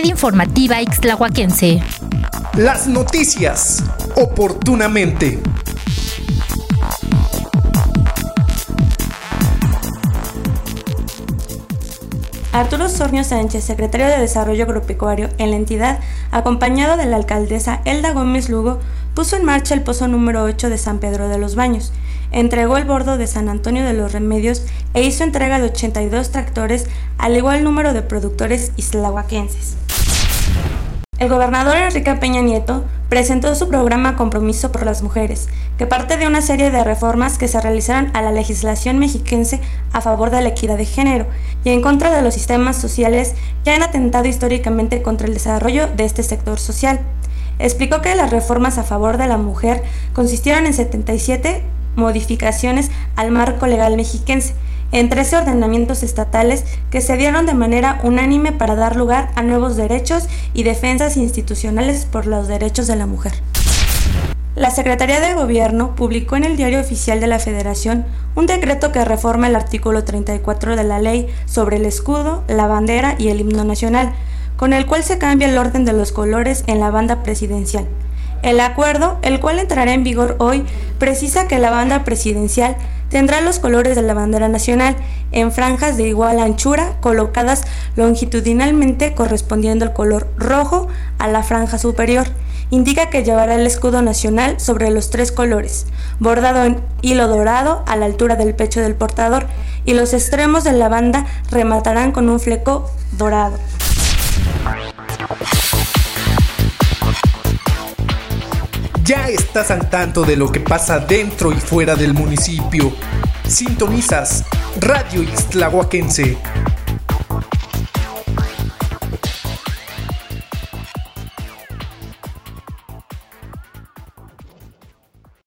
Red Informativa Ixtlahuaquense. Las noticias, oportunamente. Arturo Sornio Sánchez, secretario de Desarrollo Agropecuario en la entidad, acompañado de la alcaldesa Elda Gómez Lugo, puso en marcha el pozo número 8 de San Pedro de los Baños, entregó el bordo de San Antonio de los Remedios e hizo entrega de 82 tractores al igual número de productores islahuaquenses. El gobernador Enrique Peña Nieto presentó su programa Compromiso por las Mujeres, que parte de una serie de reformas que se realizarán a la legislación mexiquense a favor de la equidad de género y en contra de los sistemas sociales que han atentado históricamente contra el desarrollo de este sector social. Explicó que las reformas a favor de la mujer consistieron en 77 modificaciones al marco legal mexiquense, en 13 ordenamientos estatales que se dieron de manera unánime para dar lugar a nuevos derechos y defensas institucionales por los derechos de la mujer. La Secretaría de Gobierno publicó en el Diario Oficial de la Federación un decreto que reforma el artículo 34 de la ley sobre el escudo, la bandera y el himno nacional, con el cual se cambia el orden de los colores en la banda presidencial. El acuerdo, el cual entrará en vigor hoy, precisa que la banda presidencial tendrá los colores de la bandera nacional en franjas de igual anchura colocadas longitudinalmente correspondiendo el color rojo a la franja superior. Indica que llevará el escudo nacional sobre los tres colores, bordado en hilo dorado a la altura del pecho del portador y los extremos de la banda rematarán con un fleco dorado. Ya estás al tanto de lo que pasa dentro y fuera del municipio. Sintonizas Radio Ixtlahuaquense